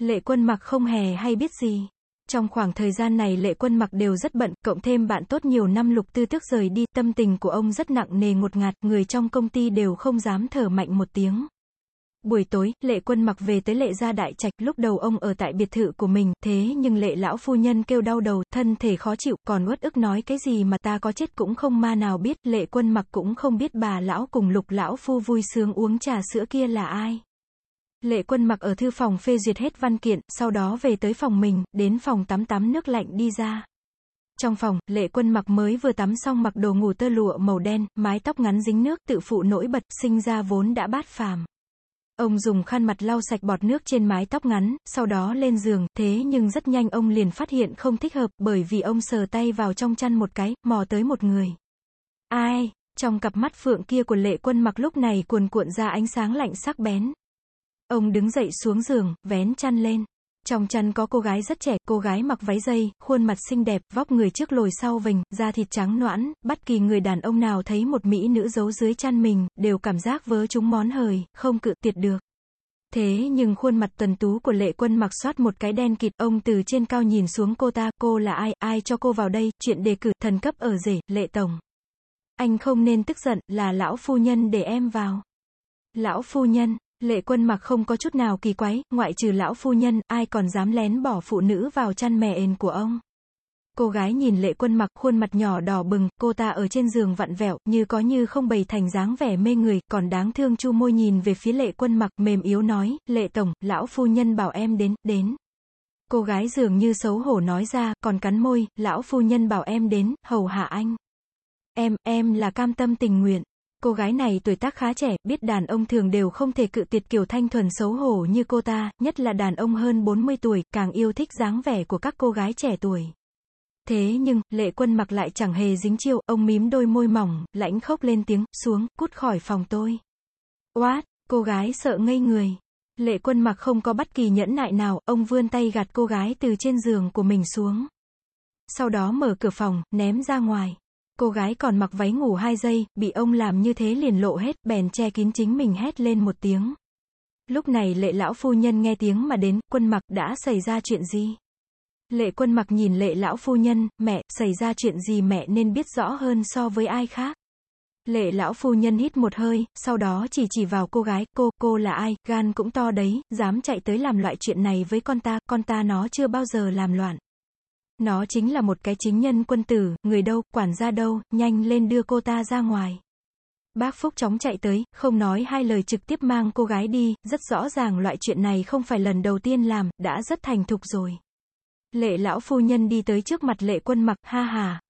Lệ quân mặc không hề hay biết gì. Trong khoảng thời gian này lệ quân mặc đều rất bận, cộng thêm bạn tốt nhiều năm lục tư tức rời đi, tâm tình của ông rất nặng nề ngột ngạt, người trong công ty đều không dám thở mạnh một tiếng. Buổi tối, lệ quân mặc về tới lệ gia đại trạch, lúc đầu ông ở tại biệt thự của mình, thế nhưng lệ lão phu nhân kêu đau đầu, thân thể khó chịu, còn uất ức nói cái gì mà ta có chết cũng không ma nào biết, lệ quân mặc cũng không biết bà lão cùng lục lão phu vui sướng uống trà sữa kia là ai. Lệ quân mặc ở thư phòng phê duyệt hết văn kiện, sau đó về tới phòng mình, đến phòng tắm tắm nước lạnh đi ra. Trong phòng, lệ quân mặc mới vừa tắm xong mặc đồ ngủ tơ lụa màu đen, mái tóc ngắn dính nước tự phụ nổi bật, sinh ra vốn đã bát phàm. Ông dùng khăn mặt lau sạch bọt nước trên mái tóc ngắn, sau đó lên giường, thế nhưng rất nhanh ông liền phát hiện không thích hợp, bởi vì ông sờ tay vào trong chăn một cái, mò tới một người. Ai? Trong cặp mắt phượng kia của lệ quân mặc lúc này cuồn cuộn ra ánh sáng lạnh sắc bén. Ông đứng dậy xuống giường, vén chăn lên. Trong chăn có cô gái rất trẻ, cô gái mặc váy dây, khuôn mặt xinh đẹp, vóc người trước lồi sau vành, da thịt trắng noãn, bất kỳ người đàn ông nào thấy một mỹ nữ giấu dưới chăn mình, đều cảm giác vớ chúng món hời, không cự tiệt được. Thế nhưng khuôn mặt tuần tú của lệ quân mặc soát một cái đen kịt, ông từ trên cao nhìn xuống cô ta, cô là ai, ai cho cô vào đây, chuyện đề cử, thần cấp ở rể, lệ tổng. Anh không nên tức giận, là lão phu nhân để em vào. Lão phu nhân, Lệ quân mặc không có chút nào kỳ quái, ngoại trừ lão phu nhân, ai còn dám lén bỏ phụ nữ vào chăn mè ền của ông. Cô gái nhìn lệ quân mặc khuôn mặt nhỏ đỏ bừng, cô ta ở trên giường vặn vẹo, như có như không bày thành dáng vẻ mê người, còn đáng thương chu môi nhìn về phía lệ quân mặc, mềm yếu nói, lệ tổng, lão phu nhân bảo em đến, đến. Cô gái dường như xấu hổ nói ra, còn cắn môi, lão phu nhân bảo em đến, hầu hạ anh. Em, em là cam tâm tình nguyện. Cô gái này tuổi tác khá trẻ, biết đàn ông thường đều không thể cự tuyệt kiểu thanh thuần xấu hổ như cô ta, nhất là đàn ông hơn 40 tuổi, càng yêu thích dáng vẻ của các cô gái trẻ tuổi. Thế nhưng, lệ quân mặc lại chẳng hề dính chiêu, ông mím đôi môi mỏng, lãnh khốc lên tiếng, xuống, cút khỏi phòng tôi. What? Cô gái sợ ngây người. Lệ quân mặc không có bất kỳ nhẫn nại nào, ông vươn tay gạt cô gái từ trên giường của mình xuống. Sau đó mở cửa phòng, ném ra ngoài. Cô gái còn mặc váy ngủ hai giây, bị ông làm như thế liền lộ hết, bèn che kín chính mình hét lên một tiếng. Lúc này lệ lão phu nhân nghe tiếng mà đến, quân mặc đã xảy ra chuyện gì? Lệ quân mặc nhìn lệ lão phu nhân, mẹ, xảy ra chuyện gì mẹ nên biết rõ hơn so với ai khác. Lệ lão phu nhân hít một hơi, sau đó chỉ chỉ vào cô gái, cô, cô là ai, gan cũng to đấy, dám chạy tới làm loại chuyện này với con ta, con ta nó chưa bao giờ làm loạn. Nó chính là một cái chính nhân quân tử, người đâu, quản gia đâu, nhanh lên đưa cô ta ra ngoài. Bác Phúc chóng chạy tới, không nói hai lời trực tiếp mang cô gái đi, rất rõ ràng loại chuyện này không phải lần đầu tiên làm, đã rất thành thục rồi. Lệ lão phu nhân đi tới trước mặt lệ quân mặc, ha hà,